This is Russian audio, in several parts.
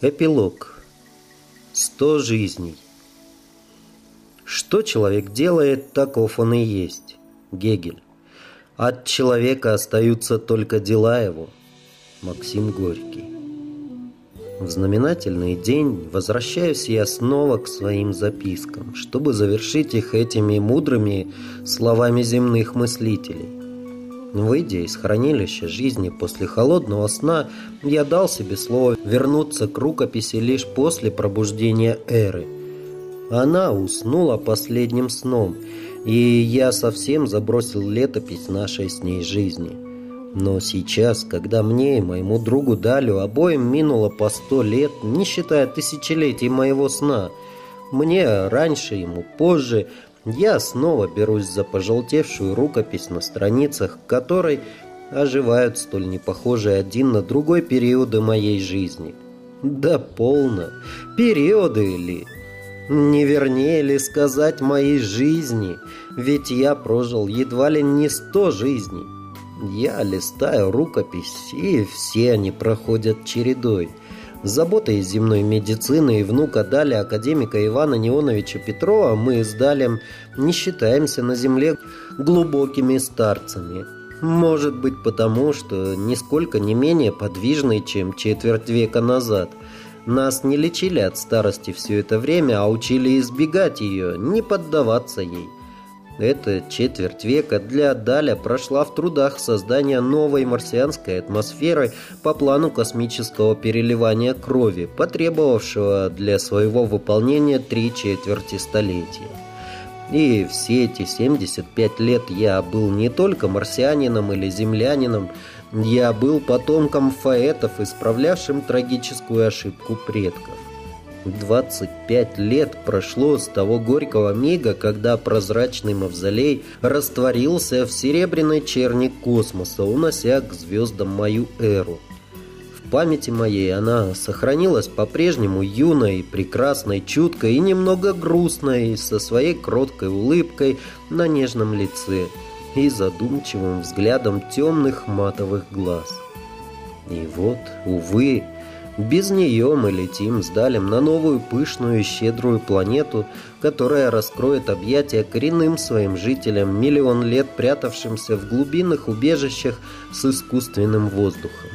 Эпилог. Сто жизней. Что человек делает, таков он и есть. Гегель. От человека остаются только дела его. Максим Горький. В знаменательный день возвращаюсь я снова к своим запискам, чтобы завершить их этими мудрыми словами земных мыслителей. Выйдя из хранилища жизни после холодного сна, я дал себе слово вернуться к рукописи лишь после пробуждения Эры. Она уснула последним сном, и я совсем забросил летопись нашей с ней жизни. Но сейчас, когда мне и моему другу Далю обоим минуло по сто лет, не считая тысячелетий моего сна, мне раньше, ему позже, я снова берусь за пожелтевшую рукопись на страницах, которой оживают столь непохожие один на другой периоды моей жизни. Да полно. Периоды ли? Не вернее ли сказать моей жизни? Ведь я прожил едва ли не сто жизней. Я листаю рукопись, и все они проходят чередой – заботой земной медицины и внука Дали, академика Ивана Неоновича Петрова, мы с Далем не считаемся на земле глубокими старцами. Может быть потому, что нисколько не менее подвижны, чем четверть века назад. Нас не лечили от старости все это время, а учили избегать ее, не поддаваться ей. Эта четверть века для Даля прошла в трудах создания новой марсианской атмосферы по плану космического переливания крови, потребовавшего для своего выполнения три четверти столетия. И все эти 75 лет я был не только марсианином или землянином, я был потомком фаэтов, исправлявшим трагическую ошибку предков. 25 лет прошло с того горького мига, когда прозрачный мавзолей растворился в серебряной черни космоса, унося к звездам мою эру. В памяти моей она сохранилась по-прежнему юной, прекрасной, чуткой и немного грустной, со своей кроткой улыбкой на нежном лице и задумчивым взглядом темных матовых глаз. И вот, увы, без нее мы летим с Далем на новую пышную и щедрую планету, которая раскроет объятия коренным своим жителям, миллион лет прятавшимся в глубинных убежищах с искусственным воздухом.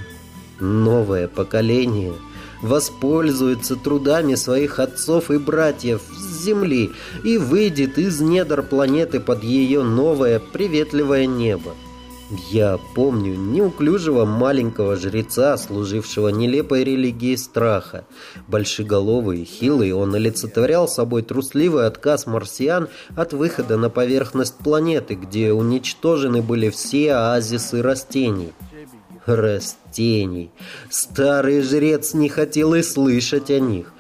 Новое поколение воспользуется трудами своих отцов и братьев с Земли и выйдет из недр планеты под ее новое приветливое небо. Я помню неуклюжего маленького жреца, служившего нелепой религии страха. Большеголовый и хилый, он олицетворял собой трусливый отказ марсиан от выхода на поверхность планеты, где уничтожены были все оазисы растений. Растений. Старый жрец не хотел и слышать о них.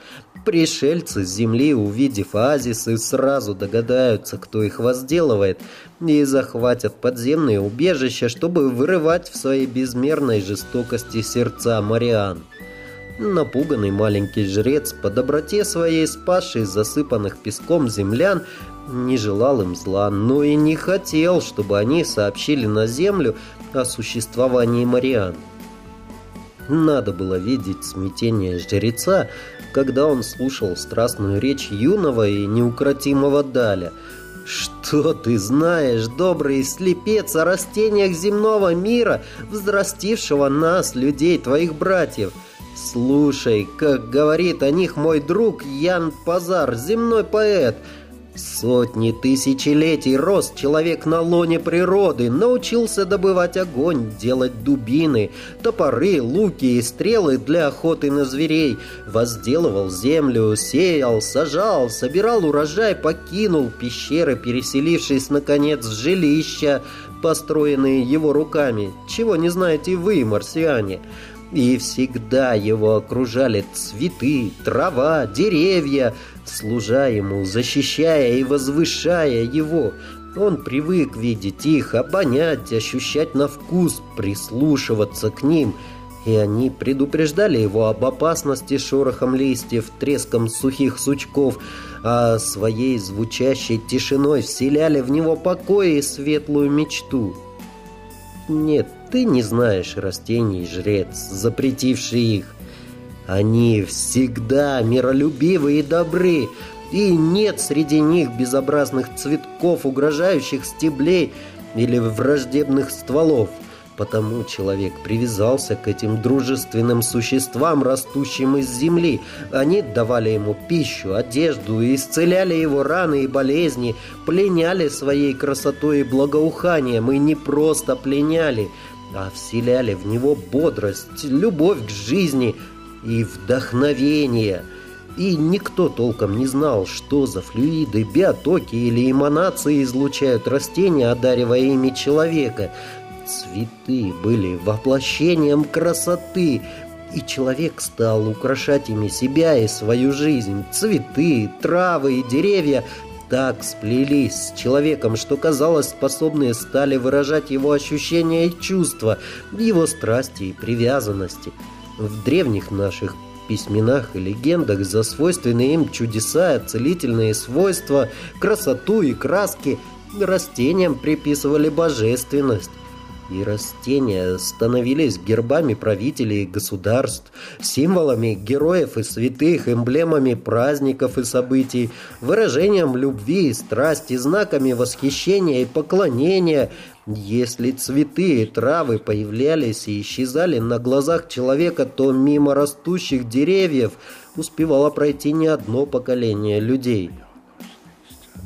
Пришельцы с Земли, увидев оазисы, сразу догадаются, кто их возделывает, и захватят подземные убежища, чтобы вырывать в своей безмерной жестокости сердца Мариан. Напуганный маленький жрец, по доброте своей спасший засыпанных песком землян, не желал им зла, но и не хотел, чтобы они сообщили на землю о существовании Мариан. Надо было видеть смятение жреца, когда он слушал страстную речь юного и неукротимого Даля. «Что ты знаешь, добрый слепец, о растениях земного мира, взрастившего нас, людей, твоих братьев?» Слушай, как говорит о них мой друг Ян Пазар, земной поэт – Сотни тысячелетий рос человек на лоне природы, научился добывать огонь, делать дубины, топоры, луки и стрелы для охоты на зверей, возделывал землю, сеял, сажал, собирал урожай, покинул пещеры, переселившись, наконец, в жилища, построенные его руками, чего не знаете вы, марсиане. И всегда его окружали цветы, трава, деревья, служа ему, защищая и возвышая его. Он привык видеть их, обонять, ощущать на вкус, прислушиваться к ним. И они предупреждали его об опасности шорохом листьев, треском сухих сучков, а своей звучащей тишиной вселяли в него покой и светлую мечту. Нет, ты не знаешь растений, жрец, запретивший их. Они всегда миролюбивы и добры, и нет среди них безобразных цветков, угрожающих стеблей или враждебных стволов. Потому человек привязался к этим дружественным существам, растущим из земли. Они давали ему пищу, одежду, исцеляли его раны и болезни, пленяли своей красотой и благоуханием, и не просто пленяли, а вселяли в него бодрость, любовь к жизни и вдохновение. И никто толком не знал, что за флюиды, биотоки или эманации излучают растения, одаривая ими человека – Цветы были воплощением красоты, и человек стал украшать ими себя и свою жизнь. Цветы, травы и деревья так сплелись с человеком, что, казалось, способные стали выражать его ощущения и чувства, его страсти и привязанности. В древних наших письменах и легендах за свойственные им чудеса, целительные свойства, красоту и краски растениям приписывали божественность и растения становились гербами правителей и государств, символами героев и святых, эмблемами праздников и событий, выражением любви и страсти, знаками восхищения и поклонения. Если цветы и травы появлялись и исчезали на глазах человека, то мимо растущих деревьев успевало пройти не одно поколение людей –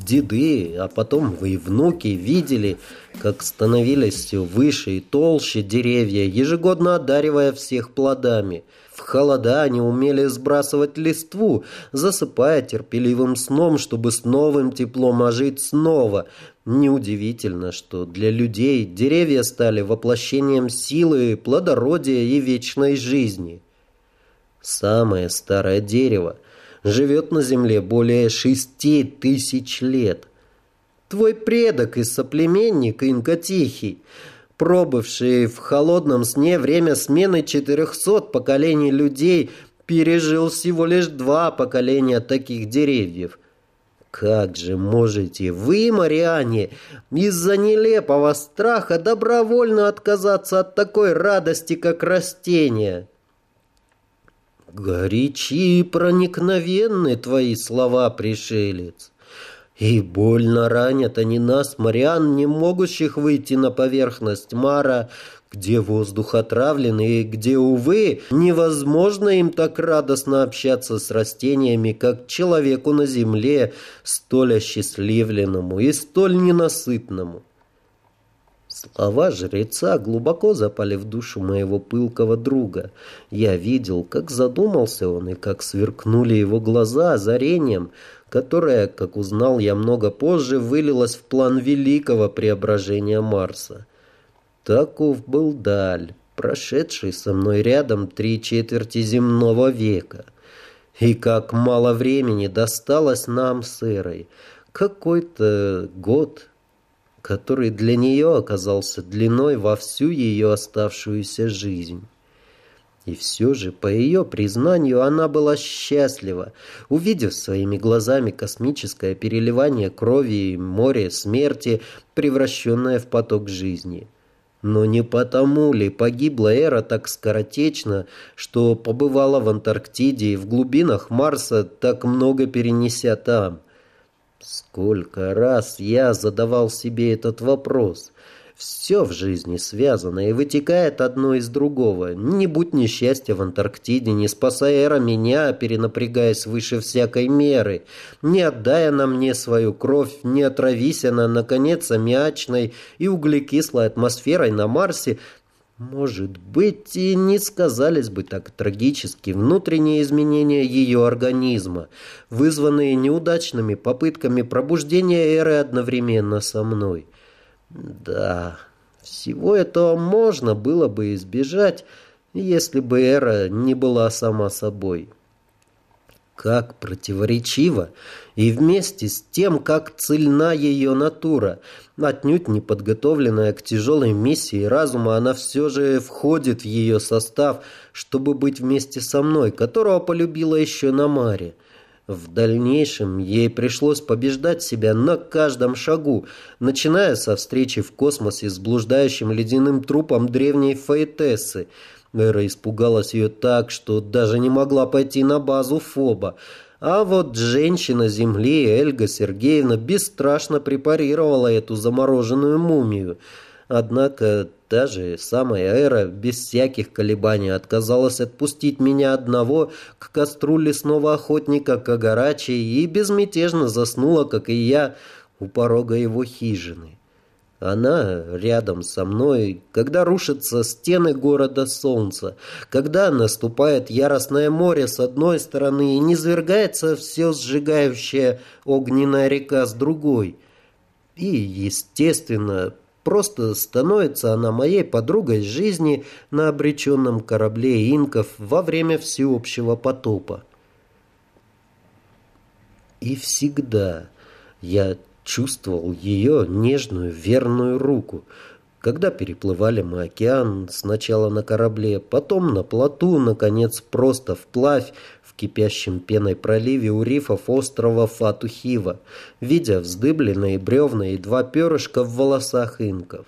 деды, а потом вы и внуки видели, как становились все выше и толще деревья, ежегодно одаривая всех плодами. В холода они умели сбрасывать листву, засыпая терпеливым сном, чтобы с новым теплом ожить снова. Неудивительно, что для людей деревья стали воплощением силы, плодородия и вечной жизни. Самое старое дерево – живет на земле более шести тысяч лет. Твой предок и соплеменник Инка Тихий, пробывший в холодном сне время смены четырехсот поколений людей, пережил всего лишь два поколения таких деревьев. Как же можете вы, моряне, из-за нелепого страха добровольно отказаться от такой радости, как растения?» Горячи и проникновенны твои слова, пришелец. И больно ранят они нас, морян, не могущих выйти на поверхность Мара, где воздух отравленный и где, увы, невозможно им так радостно общаться с растениями, как человеку на земле, столь осчастливленному и столь ненасытному. Слова жреца глубоко запали в душу моего пылкого друга. Я видел, как задумался он и как сверкнули его глаза озарением, которое, как узнал я много позже, вылилось в план великого преображения Марса. Таков был Даль, прошедший со мной рядом три четверти земного века. И как мало времени досталось нам с Эрой. Какой-то год, который для нее оказался длиной во всю ее оставшуюся жизнь. И все же, по ее признанию, она была счастлива, увидев своими глазами космическое переливание крови и море смерти, превращенное в поток жизни. Но не потому ли погибла Эра так скоротечно, что побывала в Антарктиде и в глубинах Марса, так много перенеся там? Сколько раз я задавал себе этот вопрос. Все в жизни связано и вытекает одно из другого. Не будь несчастья в Антарктиде, не спасая эра меня, перенапрягаясь выше всякой меры, не отдая на мне свою кровь, не отравись она, наконец, аммиачной и углекислой атмосферой на Марсе, может быть, и не сказались бы так трагически внутренние изменения ее организма, вызванные неудачными попытками пробуждения эры одновременно со мной. Да, всего этого можно было бы избежать, если бы эра не была сама собой как противоречиво, и вместе с тем, как цельна ее натура. Отнюдь не подготовленная к тяжелой миссии разума, она все же входит в ее состав, чтобы быть вместе со мной, которого полюбила еще на Маре. В дальнейшем ей пришлось побеждать себя на каждом шагу, начиная со встречи в космосе с блуждающим ледяным трупом древней Фаэтессы, Эра испугалась ее так, что даже не могла пойти на базу Фоба. А вот женщина Земли, Эльга Сергеевна, бесстрашно препарировала эту замороженную мумию. Однако та же самая Эра без всяких колебаний отказалась отпустить меня одного к костру лесного охотника Кагарачи и безмятежно заснула, как и я, у порога его хижины. Она рядом со мной, когда рушатся стены города солнца, когда наступает яростное море с одной стороны и низвергается все сжигающая огненная река с другой. И, естественно, просто становится она моей подругой жизни на обреченном корабле инков во время всеобщего потопа. И всегда я чувствовал ее нежную верную руку. Когда переплывали мы океан, сначала на корабле, потом на плоту, наконец просто вплавь в кипящем пеной проливе у рифов острова Фатухива, видя вздыбленные бревна и два перышка в волосах инков.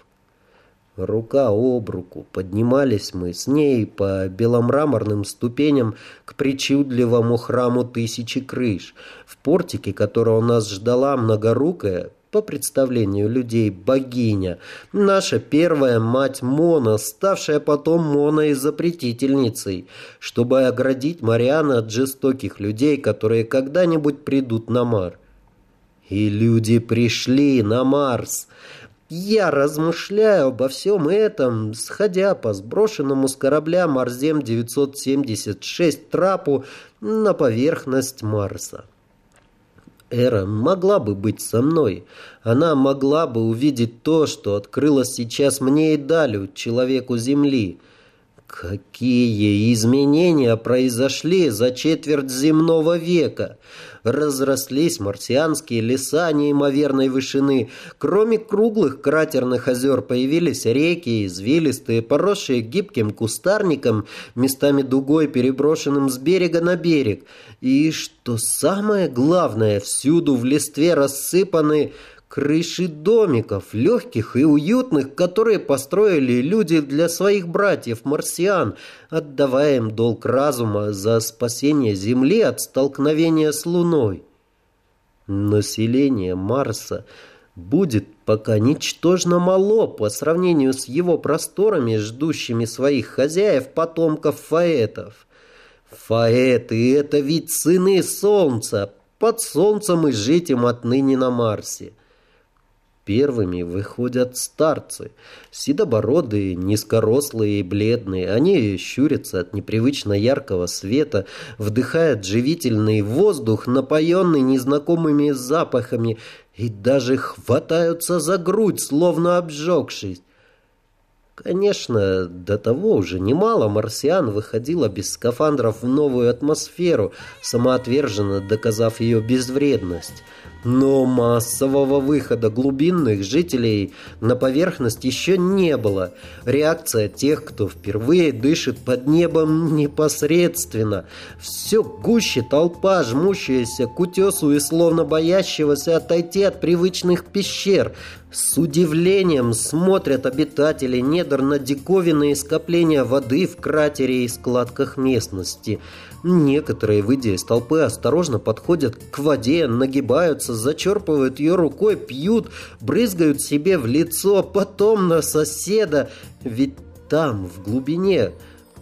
Рука об руку поднимались мы с ней по беломраморным ступеням к причудливому храму тысячи крыш, в портике которого нас ждала многорукая, по представлению людей, богиня, наша первая мать Мона, ставшая потом Моной-запретительницей, чтобы оградить Мариана от жестоких людей, которые когда-нибудь придут на Мар. И люди пришли на Марс. Я размышляю обо всем этом, сходя по сброшенному с корабля Марзем-976 трапу на поверхность Марса. Эра могла бы быть со мной. Она могла бы увидеть то, что открылось сейчас мне и Далю, человеку Земли. Какие изменения произошли за четверть земного века! разрослись марсианские леса неимоверной вышины. Кроме круглых кратерных озер появились реки, извилистые, поросшие гибким кустарником, местами дугой, переброшенным с берега на берег. И, что самое главное, всюду в листве рассыпаны крыши домиков, легких и уютных, которые построили люди для своих братьев-марсиан, отдавая им долг разума за спасение Земли от столкновения с Луной. Население Марса будет пока ничтожно мало по сравнению с его просторами, ждущими своих хозяев, потомков фаэтов. Фаэты — это ведь сыны Солнца, под Солнцем и жить им отныне на Марсе. Первыми выходят старцы, седобородые, низкорослые и бледные. Они щурятся от непривычно яркого света, вдыхают живительный воздух, напоенный незнакомыми запахами, и даже хватаются за грудь, словно обжегшись. Конечно, до того уже немало марсиан выходило без скафандров в новую атмосферу, самоотверженно доказав ее безвредность. Но массового выхода глубинных жителей на поверхность еще не было. Реакция тех, кто впервые дышит под небом непосредственно. Все гуще толпа, жмущаяся к утесу и словно боящегося отойти от привычных пещер. С удивлением смотрят обитатели недр на диковинные скопления воды в кратере и складках местности – Некоторые, выйдя из толпы, осторожно подходят к воде, нагибаются, зачерпывают ее рукой, пьют, брызгают себе в лицо, потом на соседа. Ведь там, в глубине,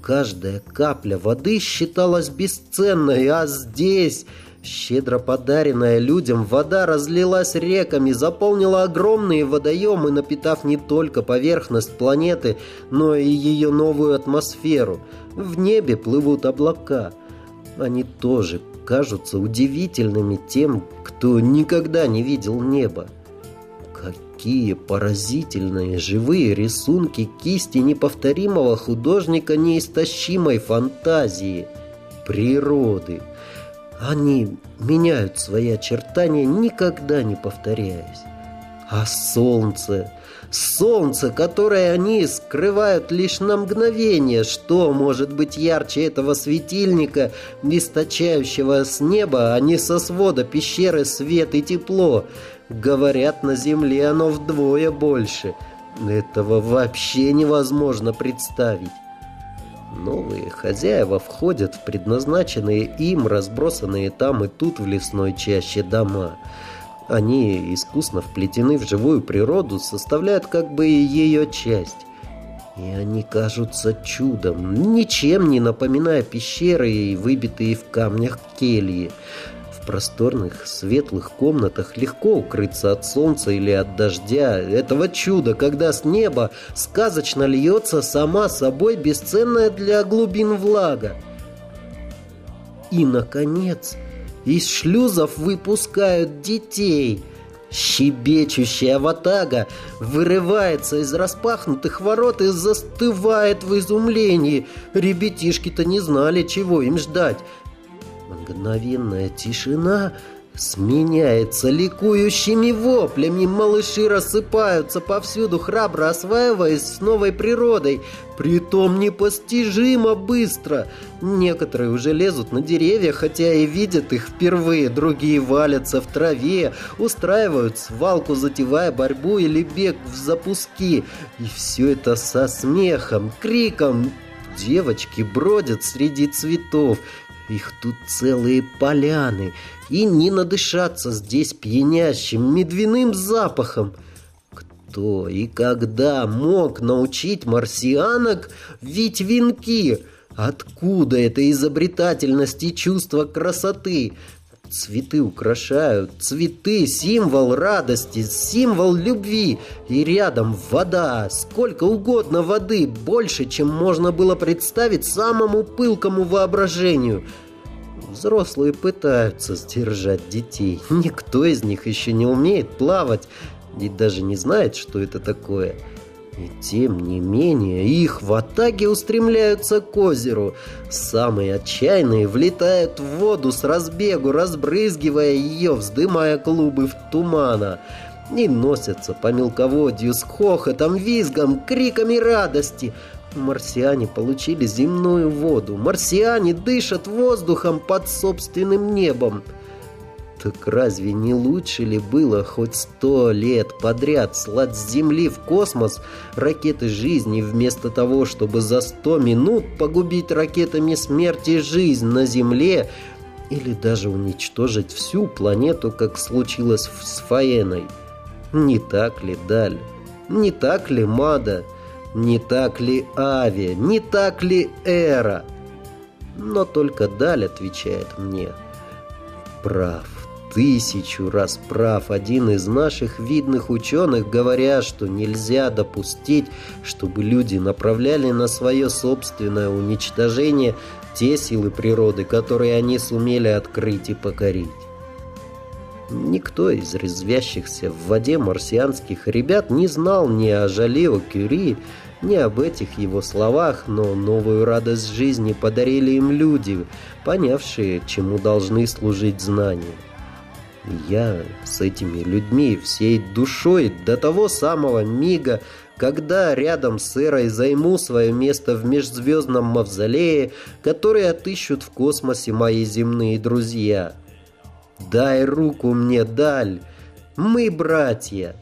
каждая капля воды считалась бесценной, а здесь... Щедро подаренная людям, вода разлилась реками, заполнила огромные водоемы, напитав не только поверхность планеты, но и ее новую атмосферу. В небе плывут облака – они тоже кажутся удивительными тем, кто никогда не видел неба. Какие поразительные живые рисунки кисти неповторимого художника неистощимой фантазии, природы. Они меняют свои очертания, никогда не повторяясь. А солнце Солнце, которое они скрывают лишь на мгновение. Что может быть ярче этого светильника, источающего с неба, а не со свода пещеры свет и тепло? Говорят, на земле оно вдвое больше. Этого вообще невозможно представить. Новые хозяева входят в предназначенные им, разбросанные там и тут в лесной чаще дома. Они искусно вплетены в живую природу, составляют как бы ее часть. И они кажутся чудом, ничем не напоминая пещеры и выбитые в камнях кельи просторных, светлых комнатах легко укрыться от солнца или от дождя. Этого чуда, когда с неба сказочно льется сама собой бесценная для глубин влага. И, наконец, из шлюзов выпускают детей. Щебечущая ватага вырывается из распахнутых ворот и застывает в изумлении. Ребятишки-то не знали, чего им ждать. Мгновенная тишина сменяется ликующими воплями. Малыши рассыпаются повсюду, храбро осваиваясь с новой природой. Притом непостижимо быстро. Некоторые уже лезут на деревья, хотя и видят их впервые. Другие валятся в траве, устраивают свалку, затевая борьбу или бег в запуски. И все это со смехом, криком. Девочки бродят среди цветов, их тут целые поляны, и не надышаться здесь пьянящим медвяным запахом. Кто и когда мог научить марсианок вить венки? Откуда эта изобретательность и чувство красоты? Цветы украшают, цветы — символ радости, символ любви. И рядом вода, сколько угодно воды, больше, чем можно было представить самому пылкому воображению. Взрослые пытаются сдержать детей. Никто из них еще не умеет плавать и даже не знает, что это такое. И тем не менее, их в атаке устремляются к озеру. Самые отчаянные влетают в воду с разбегу, разбрызгивая ее, вздымая клубы в тумана. И носятся по мелководью с хохотом, визгом, криками радости. Марсиане получили земную воду. Марсиане дышат воздухом под собственным небом. Так разве не лучше ли было хоть сто лет подряд слать с Земли в космос ракеты жизни, вместо того, чтобы за сто минут погубить ракетами смерти жизнь на Земле или даже уничтожить всю планету, как случилось с Фаеной? Не так ли, Даль? Не так ли, Мада? Не так ли Ави? Не так ли Эра? Но только Даль отвечает мне. Прав тысячу раз прав один из наших видных ученых, говоря, что нельзя допустить, чтобы люди направляли на свое собственное уничтожение те силы природы, которые они сумели открыть и покорить. Никто из резвящихся в воде марсианских ребят не знал ни о Жалео Кюри, ни об этих его словах, но новую радость жизни подарили им люди, понявшие, чему должны служить знания. Я с этими людьми всей душой до того самого мига, когда рядом с Эрой займу свое место в межзвездном мавзолее, который отыщут в космосе мои земные друзья. Дай руку мне, Даль, мы братья.